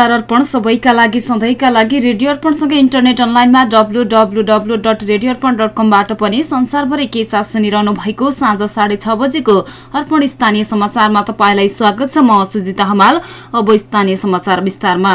नमस्कार अर्पण सबैका लागि सधैँका लागि रेडियो अर्पणसँगै इन्टरनेट अनलाइनमा W W W dot radio Arpan dot कमबाट पनि संसारभरि के साथ सुनिरहनु भएको साँझ साढे छ बजेको अर्पण स्थानीय समाचारमा तपाईँलाई स्वागत छ। म सुजिता हमाल अब स्थानीय समाचार विस्तारमा।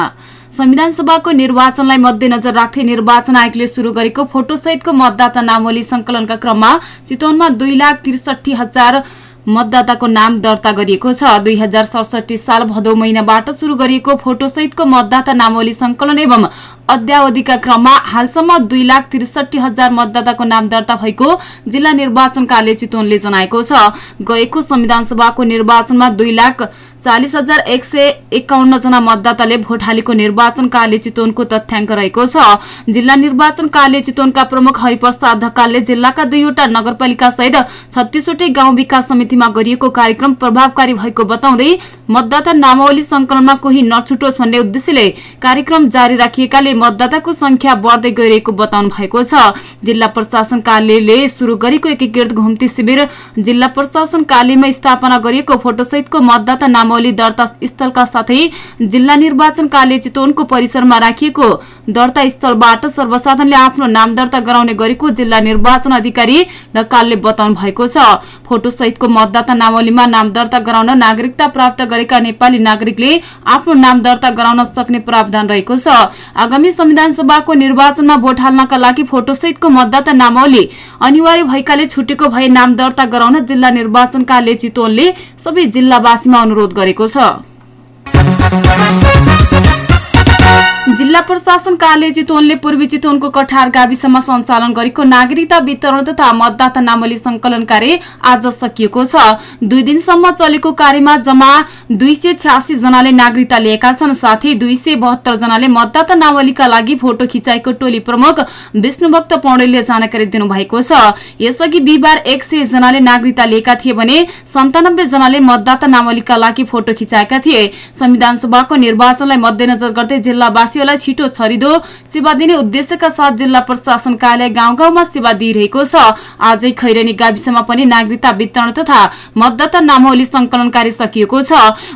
संविधान सभाको निर्वाचनलाई मध्यनजर राख्दै निर्वाचन आयोगले शुरू गरेको फोटोसहितको मतदाता नामवली संकलनका क्रममा चितवनमा दुई लाख त्रिसठी हजार मतदाताको नाम दर्ता गरिएको छ। दुई हजार सडसठी साल भदौ महिनाबाट शुरू गरिएको फोटोसहितको मतदाता नामवली संकलन एवं अद्यावधिका क्रममा हालसम्म दुई लाख त्रिसठी हजार मतदाताको नाम दर्ता भएको जिल्ला निर्वाचन कार्य चितवनले जनाएको छ। गएको संविधान सभाको निर्वाचनमा दुई लाख चालिस हजार एक सय एकाउन्न जना मतदाताले भोट हालेको निर्वाचन कार्य चितवनको तथ्याङ्क रहेको छ। जिल्ला निर्वाचन कार्य चितवनका प्रमुख हरिप्रसाद ढकालले जिल्लाका दुईवटा नगरपालिका सहित छत्तीसवटै गाउँ विकास समितिमा गरिएको कार्यक्रम प्रभावकारी भएको बताउँदै मतदाता नामावली संकलनमा कोही नछुटोस् भन्ने उद्देश्यले कार्यक्रम जारी राखिएकाले मतदाताको संख्या बढ्दै गइरहेको बताउनु भएको छ। जिल्ला प्रशासन कार्यालयले शुरू गरेको एकीकृत घुम्ती शिविर जिल्ला प्रशासन कार्यालयमा स्थापना गरिएको फोटोसहितको मतदाता नामावली दर्ता स्थलका साथै जिल्ला निर्वाचन कार्य चितवनको परिसरमा राखिएको दर्ता स्थलबाट सर्वसाधारणले आफ्नो नाम दर्ता गराउने गरेको जिल्ला निर्वाचन अधिकारी ढकालले बताउनु भएको छ। फोटोसहितको मतदाता नावलीमा नाम दर्ता गराउन नागरिकता प्राप्त गरेका नेपाली नागरिकले आफ्नो नाम दर्ता गराउन सक्ने प्रावधान रहेको छ। आगामी संविधान सभाको निर्वाचनमा भोट हाल्नका लागि फोटोसहितको मतदाता नामावली अनिवार्य भएकाले छुटेको भए नाम दर्ता गराउन जिल्ला निर्वाचन कार्य चितवनले सबै जिल्लावासीमा अनुरोध गरेको छ। जिल्ला प्रशासन कार्य चितवनले पूर्वी चितवनको कठार गाविसमा सञ्चालन गरेको नागरिकता वितरण तथा मतदाता नामली संकलन कार्य आज सकिएको छ। दुई दिनसम्म चलेको कार्यमा जम्मा दुई सय छ्यासी जनाले नागरिकता लिएका छन् साथै दुई सय बहत्तर जनाले मतदाता नावलीका लागि फोटो खिचाएको टोली प्रमुख विष्णुभक्त पौडेलले जानकारी दिनुभएको छ। यसअघि बिहिबार एक सय जनाले नागरिकता लिएका थिए भने सन्तानब्बे जनाले मतदाता नावलीका लागि फोटो खिचाएका थिए। संविधान सभाको निर्वाचनलाई मध्यनजर गर्दै जिल्लावासी वासीहरूलाई छिटो छरिदो सेवा दिने उद्देश्यका साथ जिल्ला प्रशासन कार्यालय गाउँ गाउँमा सेवा दिइरहेको छ। आजै खैरेनी गाविसमा पनि नागरिकता वितरण तथा मतदाता नामावली संकलन कार्य सकिएको छ।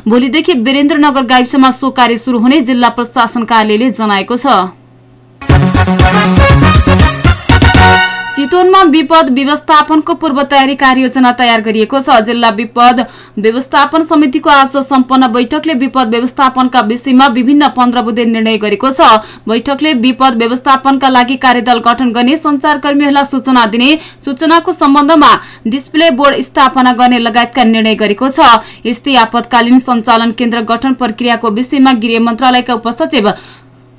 भोलिदेखि वीरेन्द्रनगर गाविसमा सो कार्य शुरू हुने जिल्ला प्रशासन कार्यालयले जनाएको छ। चितवनमा विपद व्यवस्थापनको पूर्व तयारी कार्ययोजना तयार गरिएको छ। जिल्ला विपद व्यवस्थापन समितिको आज सम्पन्न बैठकले विपद व्यवस्थापनका विषयमा विभिन्न पन्ध्र बुधे निर्णय गरेको छ। बैठकले विपद व्यवस्थापनका लागि कार्यदल गठन गर्ने संचारकर्मीहरूलाई सूचना दिने सूचनाको सम्बन्धमा डिस्प्ले बोर्ड स्थापना गर्ने लगायतका निर्णय गरेको छ। यस्तै आपतकालीन सञ्चालन केन्द्र गठन प्रक्रियाको विषयमा गृह मन्त्रालयका उपसचिव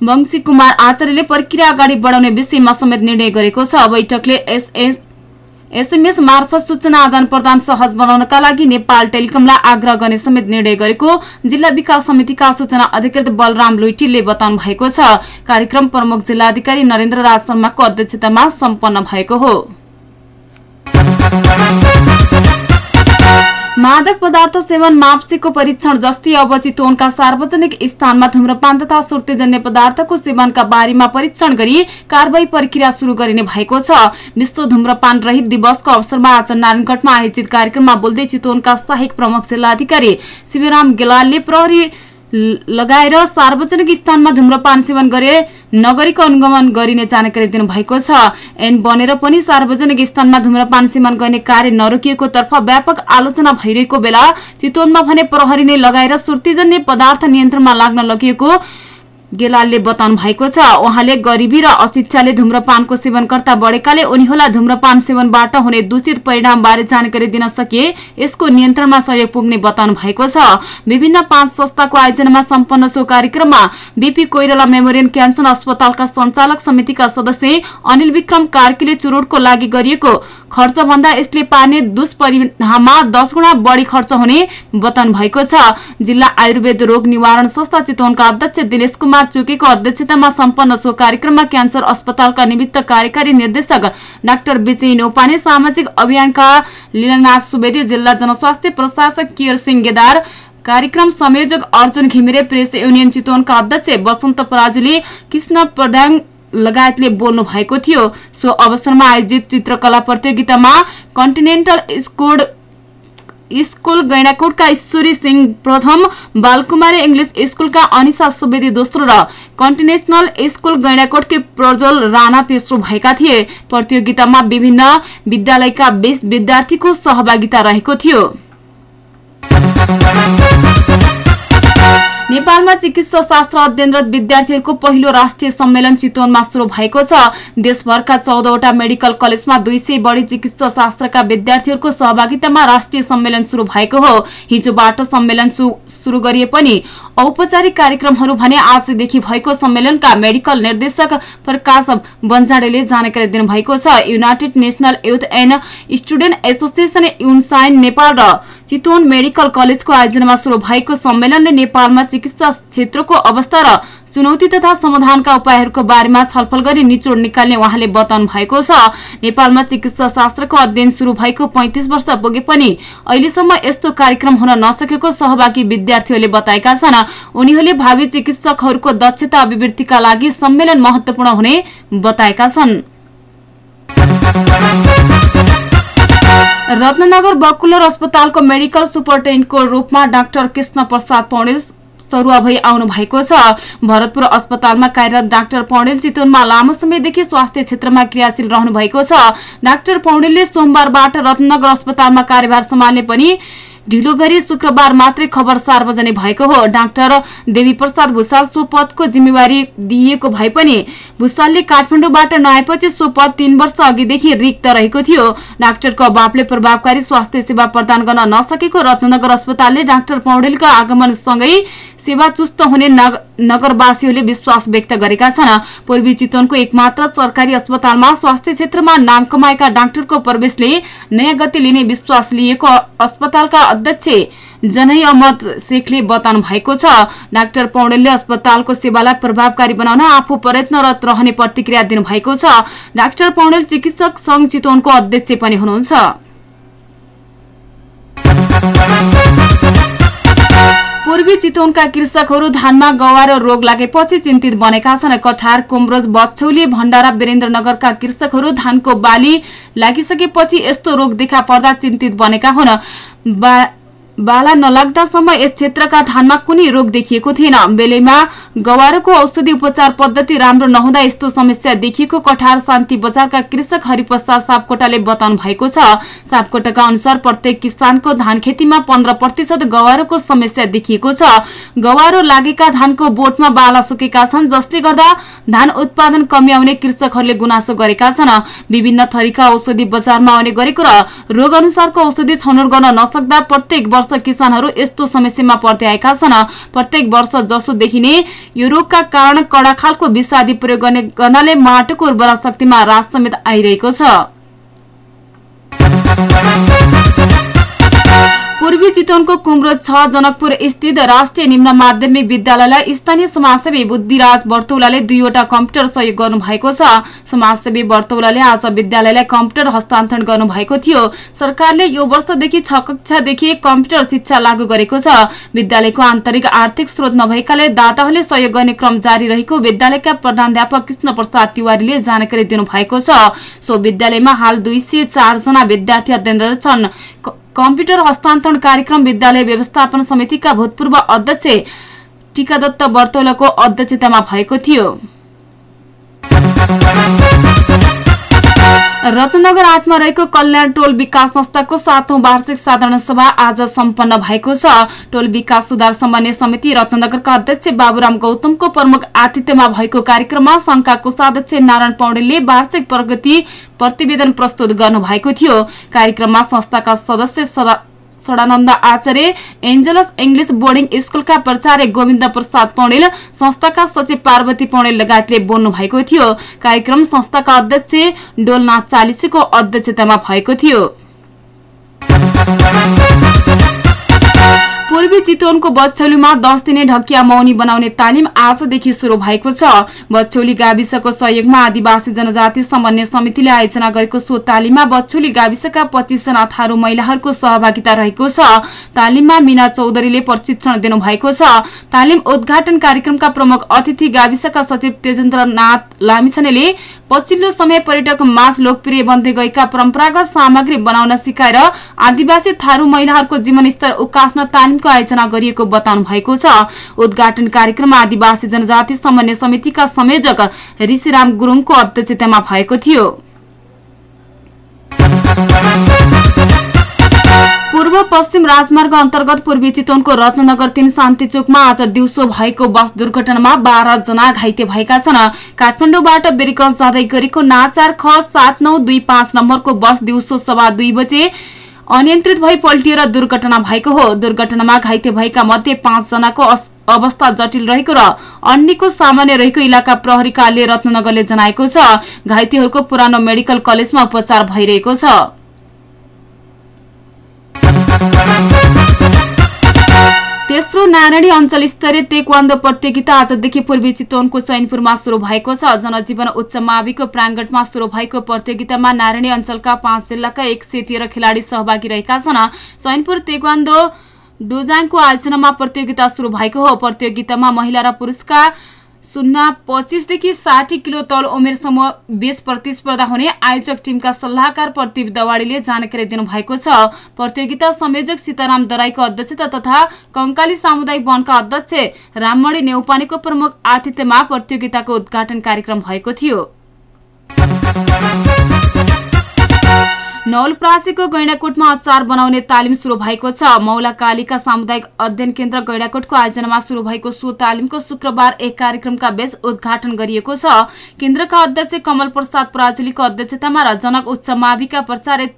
वंशी कुमार आचार्यले प्रक्रिया अगाडि बढाउने विषयमा समेत निर्णय गरेको छ। बैठकले एसएमएस मार्फत सूचना आदान प्रदान सहज बनाउनका लागि नेपाल टेलिकमलाई आग्रह गर्ने समेत निर्णय गरेको जिल्ला विकास समितिका सूचना अधिकृत बलराम लुइटीले बताउनु भएको छ। कार्यक्रम प्रमुख जिल्लाधिकारी नरेन्द्र राज शर्माको अध्यक्षतामा सम्पन्न भएको हो। मादक पदार्थ सेवन माप्सीको परीक्षण जस्तै अब चितवनका सार्वजनिक स्थानमा धुम्रपान तथा सुर्तेजन्य पदार्थको सेवनका बारेमा परीक्षण गरी कारवाही प्रक्रिया शुरू गरिने भएको छ। विश्व धुम्रपान रहित दिवसको अवसरमा आज नारायणगढमा आयोजित कार्यक्रममा बोल्दै चितवनका सहायक प्रमुख जिल्लाधिकारी शिवराम गेलालले प्रहरी लगाएर सार्वजनिक स्थानमा धुम्रपान सेवन गरे नगरीको अनुगमन गरिने जानकारी दिनुभएको छ। एन बनेर पनि सार्वजनिक स्थानमा धुम्रपान सेवन गर्ने कार्य नरोकिएको तर्फ व्यापक आलोचना भइरहेको बेला चितवनमा भने प्रहरी नै लगाएर सुर्तीजन्य पदार्थ नियन्त्रणमा लाग्न लगिएको गेलालले बताउनु भएको छ उहाँले गरिबी र अशिक्षाले धुम्रपानको सेवनकर्ता बढेकाले उनीहरूलाई धुम्रपान सेवनबाट हुने दूषित परिणाम बारे जानकारी दिन सकिए यसको नियन्त्रणमा सहयोग पुग्ने बताउनु भएको छ। विभिन्न पाँच संस्थाको आयोजनामा सम्पन्न सो कार्यक्रममा बीपी कोइराला मेमोरियल क्यान्सर अस्पतालका संचालक समितिका सदस्य अनिल विक्रम कार्कीले चुरोटको लागि गरिएको खर्च भन्दा यसले पार्ने दुष्परिणाममा दस गुणा बढी खर्च हुने बताउनु भएको छ। जिल्ला आयुर्वेद रोग निवारण संस्था चितवनका अध्यक्ष दिनेश कुमार चुकीको अध्यक्षतामा सम्पन्न सो कार्यक्रममा क्यान्सर अस्पतालका निमित्त कार्यकारी निर्देशक डाक्टर विजय नौपाने सामाजिक अभियानका लीलानाथ सुवेदी जिल्ला जनस्वास्थ्य प्रशासक कियर सिंह गेदार कार्यक्रम संयोजक अर्जुन घिमिरे प्रेस युनियन चितवनका अध्यक्ष वसन्त पराजुली कृष्ण प्रधान लगायतले बोल्नु भएको थियो। सो अवसरमा आयोजित चित्रकला प्रतियोगितामा कन्टिनेन्टल स्कोड स्कुल गैँडाकोटका ईश्वरी सिंह प्रथम बालकुमारी इङ्ग्लिस स्कुलका अनिसा सुवेदी दोस्रो र कन्टिनेसनल स्कुल गैँडाकोटकी प्रज्वल राणा तेस्रो भएका थिए। प्रतियोगितामा विभिन्न विद्यालयका बीस विद्यार्थीको सहभागिता रहेको थियो। नेपालमा चिकित्सा शास्त्र अध्ययनरत विद्यार्थीहरूको पहिलो राष्ट्रिय सम्मेलन चितवनमा शुरू भएको छ। देशभरका चौधवटा मेडिकल कलेजमा दुई सय बढ़ी चिकित्सा शास्त्रका विद्यार्थीहरूको सहभागितामा राष्ट्रिय सम्मेलन शुरू भएको हो। हिजोबाट सम्मेलन शुरू गरिए पनि औपचारिक कार्यक्रमहरू भने आजदेखि भएको सम्मेलनका मेडिकल निर्देशक प्रकाश बन्जाडेले जानकारी दिनुभएको छ। United National Youth and Student Association युनसाइन Nepal र चितवन मेडिकल कलेजको आयोजनामा शुरू भएको सम्मेलनले नेपालमा चिकित्सा क्षेत्रको अवस्था र चुनौती तथा समाधानका उपायहरूको बारेमा छलफल गरी निचोड निकाल्ने उहाँले बताउनु भएको छ। नेपालमा चिकित्सा शास्त्रको अध्ययन शुरू भएको पैंतिस वर्ष पुगे पनि अहिलेसम्म यस्तो कार्यक्रम हुन नसकेको सहभागी विद्यार्थीहरूले बताएका छन्। उनीहरूले भावी चिकित्सकहरूको दक्षता अभिवृद्धिका लागि सम्मेलन महत्वपूर्ण हुने बताएका छन्। रत्नगर बकुलर अस्पतालको मेडिकल सुपरिन्टेन्डेन्टको रूपमा डाक्टर कृष्ण प्रसाद पौडेल सरुवा भई आउनु भएको छ। भरतपुर अस्पतालमा कार्यरत डाक्टर पौडेल चितवनमा लामो समयदेखि स्वास्थ्य क्षेत्रमा क्रियाशील रहनु भएको छ। डाक्टर पौडेलले सोमबारबाट रत्नगर अस्पतालमा कार्यभार सम्हाल्ने पनि ढिलो गरी शुक्रबार मात्रै खबर सार्वजनिक भएको हो। डाक्टर देवी प्रसाद भूषाल सो पदको जिम्मेवारी दिइएको भए पनि भूषालले काठमाडौँबाट नआएपछि सो पद तीन वर्ष अघिदेखि रिक्त रहेको थियो। डाक्टरको अभावले प्रभावकारी स्वास्थ्य सेवा प्रदान गर्न नसकेको रत्नगर अस्पतालले डाक्टर पौडेलको आगमनसँगै सेवा चुस्त हुने नगरवासीहरूले विश्वास व्यक्त गरेका छन्। पूर्वी चितवनको एकमात्र सरकारी अस्पतालमा स्वास्थ्य क्षेत्रमा नाम कमाएका डाक्टरको प्रवेशले नयाँ गति लिने विश्वास लिएको अस्पतालका अध्यक्ष जनै अहमद शेखले बताउनु भएको छ। डाक्टर पौडेलले अस्पतालको सेवालाई प्रभावकारी बनाउन आफू प्रयत्नरत रहने प्रतिक्रिया दिनुभएको छ। डाक्टर पौडेल चिकित्सक संघ चितवनको अध्यक्ष पनि हुनुहुन्छ। पूर्वी चितवनका कृषकहरू धानमा गवा रोग लागेपछि चिन्तित बनेका छन्। कठार कुम्रोज बच्छौली भण्डारा वीरेन्द्रनगरका कृषकहरू धानको बाली लागिसकेपछि यस्तो रोग देखा पर्दा चिन्तित बनेका हुन्। बाला नलाग्दासम्म यस क्षेत्रका धानमा कुनै रोग देखिएको थिएन। बेलैमा गवारको औषधि उपचार पद्धति राम्रो नहुँदा यस्तो समस्या देखिएको कठार शान्ति बजारका कृषक हरिप्रसाद सापकोटाले बताउनु भएको छ। सापकोटाका अनुसार प्रत्येक किसानको धान खेतीमा पन्ध्र प्रतिशत गवारोको समस्या देखिएको छ। गवारो लागेका धानको बोटमा बाला सुकेका छन् जसले गर्दा धान उत्पादन कमी आउने कृषकहरूले गुनासो गरेका छन्। विभिन्न थरीका औषधि बजारमा आउने गरेको र रोग अनुसारको औषधि छनौट गर्न नसक्दा प्रत्येक वर्ष किसानहरू यस्तो समस्यामा पर्दै आएका छन्। प्रत्येक वर्ष जसो देखिने यो रोगका कारण कडा खालको विषादी प्रयोग गर्ने गर्नाले माटोको उर्वरा शक्तिमा रास समेत आइरहेको छ। पूर्वी चितवनको कुम्रो छ जनकपुर स्थित राष्ट्रिय निम्न माध्यमिक विद्यालयलाई स्थानीय समाजसेवी बुद्धिराज वर्तौलाले दुईवटा कम्प्युटर सहयोग गर्नुभएको छ। समाजसेवी वर्तौलाले आज विद्यालयलाई कम्प्युटर हस्तान्तरण गर्नुभएको थियो। सरकारले यो वर्षदेखि छ कक्षादेखि कम्प्युटर शिक्षा लागू गरेको छ। विद्यालयको आन्तरिक आर्थिक स्रोत नभएकाले दाताहरूले सहयोग गर्ने क्रम जारी रहेको विद्यालयका प्रधानध्यापक कृष्ण प्रसाद तिवारीले जानकारी दिनुभएको छ। सो विद्यालयमा हाल दुई जना विद्यार्थी अध्ययनरत छन्। कम्प्युटर हस्तान्तरण कार्यक्रम विद्यालय व्यवस्थापन समितिका भूतपूर्व अध्यक्ष टीकादत्त वर्तौलको अध्यक्षतामा भएको थियो। रत्नगर आठमा रहेको कल्याण टोल विकास संस्थाको सातौं वार्षिक साधारण सभा आज सम्पन्न भएको छ। टोल विकास सुधार समन्वय समिति रत्नगरका अध्यक्ष बाबुराम गौतमको प्रमुख आतिथ्यमा भएको कार्यक्रममा संघका कोषाध्यक्ष नारायण पौडेलले वार्षिक प्रगति प्रतिवेदन प्रस्तुत गर्नुभएको थियो। कार्यक्रममा संस्थाका सदस्य Sadanand Acharya angels English boarding स्कुलका प्राचार्य गोविन्द प्रसाद पौडेल संस्थाका सचिव पार्वती पौडेल लगायतले बोल्नु भएको थियो। कार्यक्रम संस्थाका अध्यक्ष डोलनाथ चालिसीको अध्यक्षतामा भएको थियो। पूर्वी चितवनको बच्छौलीमा दस दिने ढकिया मौनी बनाउने तालिम आजदेखि शुरू भएको छ। बच्छौली गाविसको सहयोगमा आदिवासी जनजाति समन्वय समितिले आयोजना गरेको सो तालिममा बच्छौली गाविसका पच्चिसजना थारू महिलाहरूको सहभागिता रहेको छ। तालिममा मिना चौधरीले प्रशिक्षण दिनुभएको छ। तालिम उद्घाटन कार्यक्रमका प्रमुख अतिथि गाविसका सचिव तेजेन्द्र नाथ लामिछानेले पछिल्लो समय पर्यटक माझ लोकप्रिय बन्दै गएका परम्परागत सामग्री बनाउन सिकाएर आदिवासी थारू महिलाहरूको जीवनस्तर उकास्न तालिमको आयोजना गरिएको बताउनु भएको छ। उद्घाटन कार्यक्रममा आदिवासी जनजाति समन्वय समितिका संयोजक ऋषिराम गुरूङको अध्यक्षतामा भएको थियो। पूर्व पश्चिम राजमार्ग अन्तर्गत पूर्वी चितवनको रत्नगर तीन शान्ति चोकमा आज दिउँसो भएको बस दुर्घटनामा बाह्र जना घाइते भएका छन्। काठमाडौँबाट बेरिकल जाँदै गरेको नाचार ख सात नौ दुई पाँच नम्बरको बस दिउँसो सभा दुई बजे अनियन्त्रित भई पल्टिएर दुर्घटना भएको हो। दुर्घटनामा घाइते भएका मध्ये पाँच जनाको अवस्था जटिल रहेको र अन्यको सामान्य रहेको इलाका प्रहरी कार्यालय रत्नगरले जनाएको छ। घाइतेहरूको पुरानो मेडिकल कलेजमा उपचार भइरहेको छ। तेस्रो नारायणी अञ्चल स्तरीय तेक्वान्दो प्रतियोगिता आजदेखि पूर्वी चितवनको चैनपुरमा शुरू भएको छ। जनजीवन उच्च माविको प्राङ्गणमा शुरू भएको प्रतियोगितामा नारायणी अञ्चलका पाँच जिल्लाका एक सय तेह्र खेलाडी सहभागी रहेका छन्। चैनपुर तेक्वान्दो डोजाङको आयोजनामा प्रतियोगिता शुरू भएको हो। प्रतियोगितामा महिला र पुरुषका शून्य पच्चिसदेखि साठी किलो तल उमेर समूह बीच प्रतिस्पर्धा हुने आयोजक टिमका सल्लाहकार प्रदीप दवाडीले जानकारी दिनुभएको छ। प्रतियोगिता संयोजक सीताराम दराईको अध्यक्षता तथा कंकाली सामुदायिक वनका अध्यक्ष राममणी नेउपानेको प्रमुख आतिथ्यमा प्रतियोगिताको उद्घाटन कार्यक्रम भएको थियो। नौलप्रासीको गैंडाकोटमा अचार बनाउने तालिम शुरू भएको छ। मौला कालीका सामुदायिक अध्ययन केन्द्र गैंडाकोटको आयोजनामा शुरू भएको सो तालिमको शुक्रबार एक कार्यक्रमका बेच उद्घाटन गरिएको छ। केन्द्रका अध्यक्ष कमल प्रसाद पराजुलीको अध्यक्षतामा र जनक उच्च माविका प्रचारित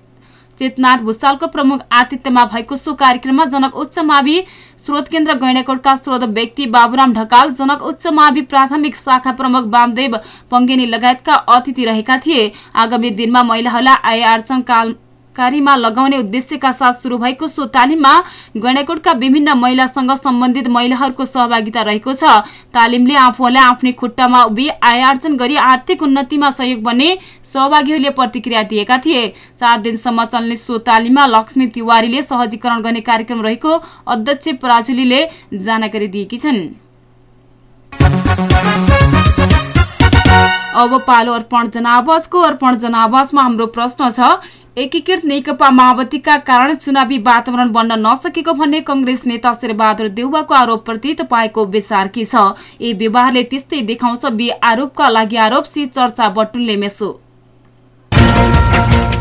चेतनाथ भूषालको प्रमुख आतिथ्यमा भएको सो कार्यक्रममा जनक उच्च मावि स्रोत केन्द्र गैंडाकोटका स्रोत व्यक्ति बाबुराम ढकाल जनक उच्च मावि प्राथमिक शाखा प्रमुख वामदेव पङ्गेनी लगायतका अतिथि रहेका थिए। आगामी दिनमा महिलाहरूलाई आय कार्यमा लगाउने उद्देश्यका साथ शुरू भएको सो तालिममा गैँडाकोटका विभिन्न महिलासँग सम्बन्धित महिलाहरूको सहभागिता रहेको छ। तालिमले आफूलाई आफ्नै खुट्टामा उभि आय आर्जन गरी आर्थिक उन्नतिमा सहयोग बन्ने सहभागीहरूले प्रतिक्रिया दिएका थिए। चार दिनसम्म चल्ने सो तालिममा लक्ष्मी तिवारीले सहजीकरण गर्ने कार्यक्रम रहेको अध्यक्ष पराजुलीले जानकारी दिएकी छन्। अब पालो अर्पण जनावासको अर्पण जनावासमा हाम्रो प्रश्न छ एकीकृत नेकपा माओवादीका कारण चुनावी वातावरण बन्न नसकेको भन्ने कंग्रेस नेता शेरबहादुर देउवाको आरोपप्रति तपाईँको विचार के छ? ए व्यवहारले त्यस्तै देखाउँछ बी आरोपका लागि आरोप सी चर्चा बटुलले मेसो।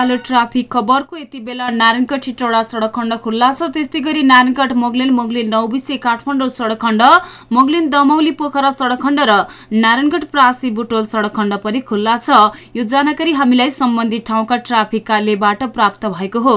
पालो ट्राफिक खबरको यति बेला नारायणकट चिटौडा सडक खण्ड खुल्ला छ। त्यस्तै गरी नारायणकट मोगलिन मोगलिन नौबिसे काठमाडौँ सडक खण्ड मोगलिन दमौली पोखरा सडक खण्ड र नारायणगढ प्रासी बुटोल सडक खण्ड पनि खुल्ला छ। यो जानकारी हामीलाई सम्बन्धित ठाउँका ट्राफिक कार्यबाट प्राप्त भएको हो।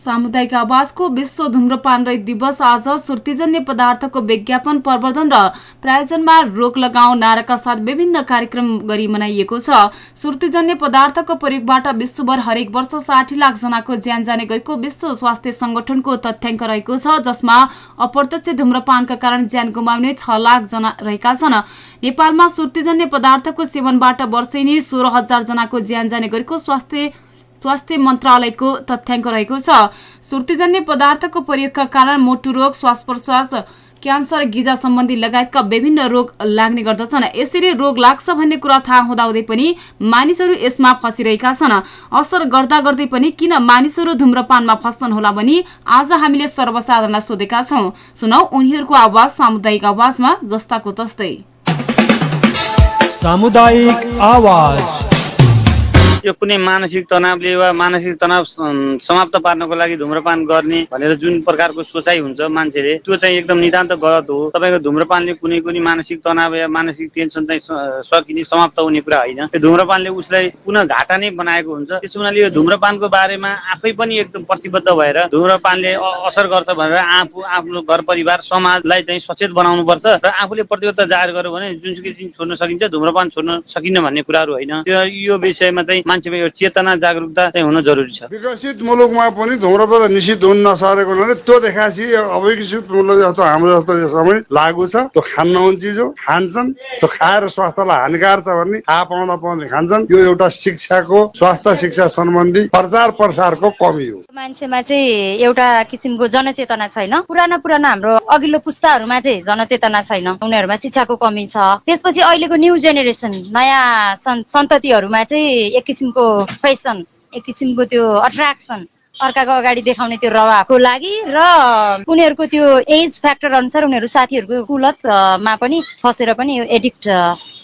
सामुदायिक आवासको विश्व धुम्रपान रहित दिवस आज सुर्तीजन्य पदार्थको विज्ञापन प्रवर्धन र प्रायोजनमा रोक लगाउ नाराका साथ विभिन्न कार्यक्रम गरी मनाइएको छ। सुर्तीजन्य पदार्थको प्रयोगबाट विश्वभर हरेक वर्ष साठी लाख जनाको ज्यान जाने गरेको विश्व स्वास्थ्य संगठनको तथ्याङ्क रहेको छ जसमा अप्रत्यक्ष धुम्रपानका कारण ज्यान गुमाउने छ लाख जना रहेका छन्। नेपालमा सुर्तीजन्य पदार्थको सेवनबाट वर्षेनी सोह्र हजार जनाको ज्यान जाने गरेको स्वास्थ्य स्वास्थ्य मन्त्रालयको तथ्याङ्क रहेको छ। सुर्तीजन्य पदार्थको प्रयोगका कारण मोटु रोग श्वास प्रश्वास क्यान्सर गिजा सम्बन्धी लगायतका विभिन्न रोग लाग्ने गर्दछन्। यसरी रोग लाग्छ भन्ने कुरा थाहा हुँदाहुँदै पनि मानिसहरू यसमा फसिरहेका छन्। असर गर्दा गर्दै पनि किन मानिसहरू धुम्रपानमा फस्छन् होला भनी आज हामीले सर्वसाधारणलाई सोधेका छौं। सुनौ उनीहरूको आवाज सामुदायिक आवाजमा जस्ताको तस्तै। सामुदायिक आवाज। यो कुनै मानसिक तनावले वा मानसिक तनाव समाप्त पार्नको लागि धुम्रपान गर्ने भनेर जुन प्रकारको सोचाइ हुन्छ मान्छेले त्यो चाहिँ एकदम नितान्त गलत हो। तपाईँको धुम्रपानले कुनै पनि मानसिक तनाव या मानसिक टेन्सन चाहिँ सकिने समाप्त हुने कुरा होइन। यो धुम्रपानले उसलाई पुनः घाटा नै बनाएको हुन्छ। त्यस हुनाले यो धुम्रपानको बारेमा आफै पनि एकदम प्रतिबद्ध भएर धुम्रपानले असर गर्छ भनेर आफू आफ्नो घर परिवार समाजलाई चाहिँ सचेत बनाउनु पर्छ र आफूले प्रतिबद्धता जाहेर गर्यो भने जुनसुकै चिज छोड्न सकिन्छ धुम्रपान छोड्न सकिन्न भन्ने कुराहरू होइन। यो विषयमा चाहिँ मान्छेमा यो चेतना जागरुकता चाहिँ हुन जरुरी छ। विकसित मुलुकमा पनि धुम्रपान निषिद्ध हुन नसकेको हुनाले त्यो देखाएपछि अविकसित मुलुक जस्तो हाम्रो जस्तो समय लागु छ। त्यो खान नहुने चिज हो खान्छन् त्यो खाएर स्वास्थ्यलाई हानिकार छ भन्ने थाहा पाउन पाउने खान्छन्। यो एउटा शिक्षाको स्वास्थ्य शिक्षा सम्बन्धी प्रचार प्रसारको कमी हो। मान्छेमा चाहिँ एउटा किसिमको जनचेतना छैन। पुराना पुराना हाम्रो अघिल्लो पुस्ताहरूमा चाहिँ जनचेतना छैन। उनीहरूमा शिक्षाको कमी छ। त्यसपछि अहिलेको न्यू जेनेरेसन नयाँ सन्ततिहरूमा चाहिँ एक किसिमको फेसन एक किसिमको त्यो अट्र्याक्सन अर्काको अगाडि देखाउने त्यो रवाको लागि र उनीहरूको त्यो एज फ्याक्टर अनुसार उनीहरू साथीहरूको कुलतमा पनि फसेर पनि एडिक्ट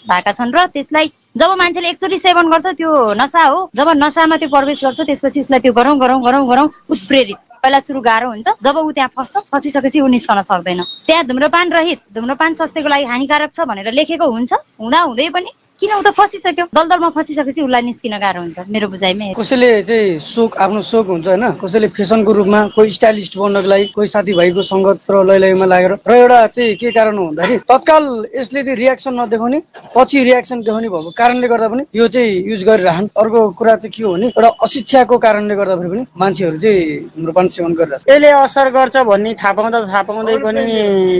भएका छन् र त्यसलाई जब मान्छेले एकचोटि सेवन गर्छ त्यो नसा हो। जब नसामा त्यो प्रवेश गर्छ त्यसपछि उसलाई त्यो गरौँ गरौँ गरौँ गरौँ उत्प्रेरित। पहिला सुरु गाह्रो हुन्छ। जब ऊ त्यहाँ फस्छ फसिसकेपछि ऊ निस्कन सक्दैन। त्यहाँ धुम्रपान रहित धुम्रपान स्वास्थ्यको लागि हानिकारक छ भनेर लेखेको हुन्छ। हुँदा हुँदै पनि किन ऊ त फसिसक्यो? दलदलमा फसिसकेपछि उसलाई निस्किन गाह्रो हुन्छ मेरो बुझाइमा कसैले चाहिँ सोक आफ्नो सोक हुन्छ होइन? कसैले फेसनको रूपमा कोही स्टाइलिस्ट बन्नको लागि कोही साथीभाइको सङ्गत र लैलैमा लागेर र एउटा चाहिँ के कारण हो भन्दाखेरि तत्काल यसले चाहिँ रियाक्सन नदेखाउने पछि रियाक्सन देखाउने भएको कारणले गर्दा पनि यो चाहिँ युज गरिरहन् अर्को कुरा चाहिँ के हो भने एउटा अशिक्षाको कारणले गर्दाखेरि पनि मान्छेहरू चाहिँ धुम्रपान सेवन गरिरहेको यसले असर गर्छ भन्ने थाहा पाउँदा थाहा पाउँदै पनि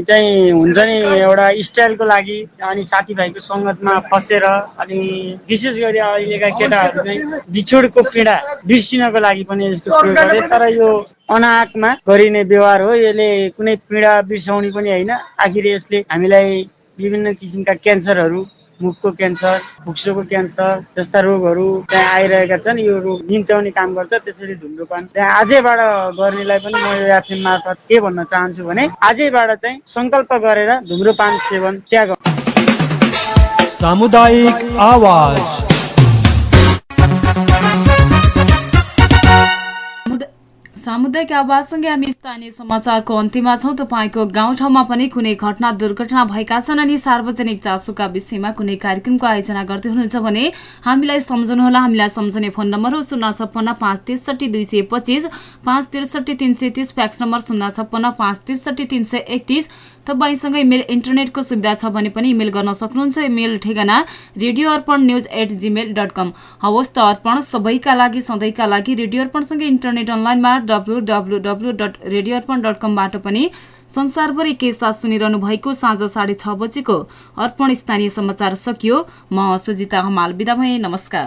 चाहिँ हुन्छ नि एउटा स्टाइलको लागि अनि साथीभाइको सङ्गतमा फसेर अनि विशेष गरी अहिलेका केटाहरू चाहिँ बिछोडको पीडा बिर्सिनको लागि पनि यसको प्रयोग गरे तर यो अनाहकमा गरिने व्यवहार हो। यसले कुनै पीडा बिर्साउने पनि होइन। आखिर यसले हामीलाई विभिन्न किसिमका क्यान्सरहरू मुखको क्यान्सर फुक्सोको क्यान्सर जस्ता रोगहरू त्यहाँ आइरहेका छन्। यो रोग निम्त्याउने काम गर्छ। त्यसरी धुम्रोपान चाहिँ आजैबाट गर्नेलाई पनि म यो एफएम मार्फत के भन्न चाहन्छु भने आजैबाट चाहिँ सङ्कल्प गरेर धुम्रोपान सेवन त्याग सामुदायिक आवाज। सामुदायिक आवाजसँगै हामी स्थानीय समाचारको अन्त्यमा छौँ। तपाईँको गाउँठाउँमा पनि कुनै घटना दुर्घटना भएका छन् अनि सार्वजनिक चासोका विषयमा कुनै कार्यक्रमको आयोजना गर्दै हुनुहुन्छ भने हामीलाई सम्झनुहोला। हामीलाई सम्झने फोन नम्बर हो शून्य छप्पन्न पाँच त्रिसठी दुई सय पच्चिस पाँच त्रिसठी तिन सय तिस फ्याक्स नम्बर शून्य छप्पन्न पाँच त्रिसठी तिन सय एकतिस। तपाईँसँग इमेल इन्टरनेटको सुविधा छ भने पनि इमेल गर्न सक्नुहुन्छ। इमेल ठेगाना radio Arpan news at gmail dot com हवस् त अर्पण सबैका लागि सधैँका लागि रेडियो अर्पणसँगै इन्टरनेट अनलाइनमा W dot radio Arpan dot कमबाट पनि संसारभरि के साथ सुनिरहनु भएको साँझ साढे छ बजेको अर्पण स्थानीय समाचार सकियो। म सुजिता हमाल बिदा भए नमस्कार।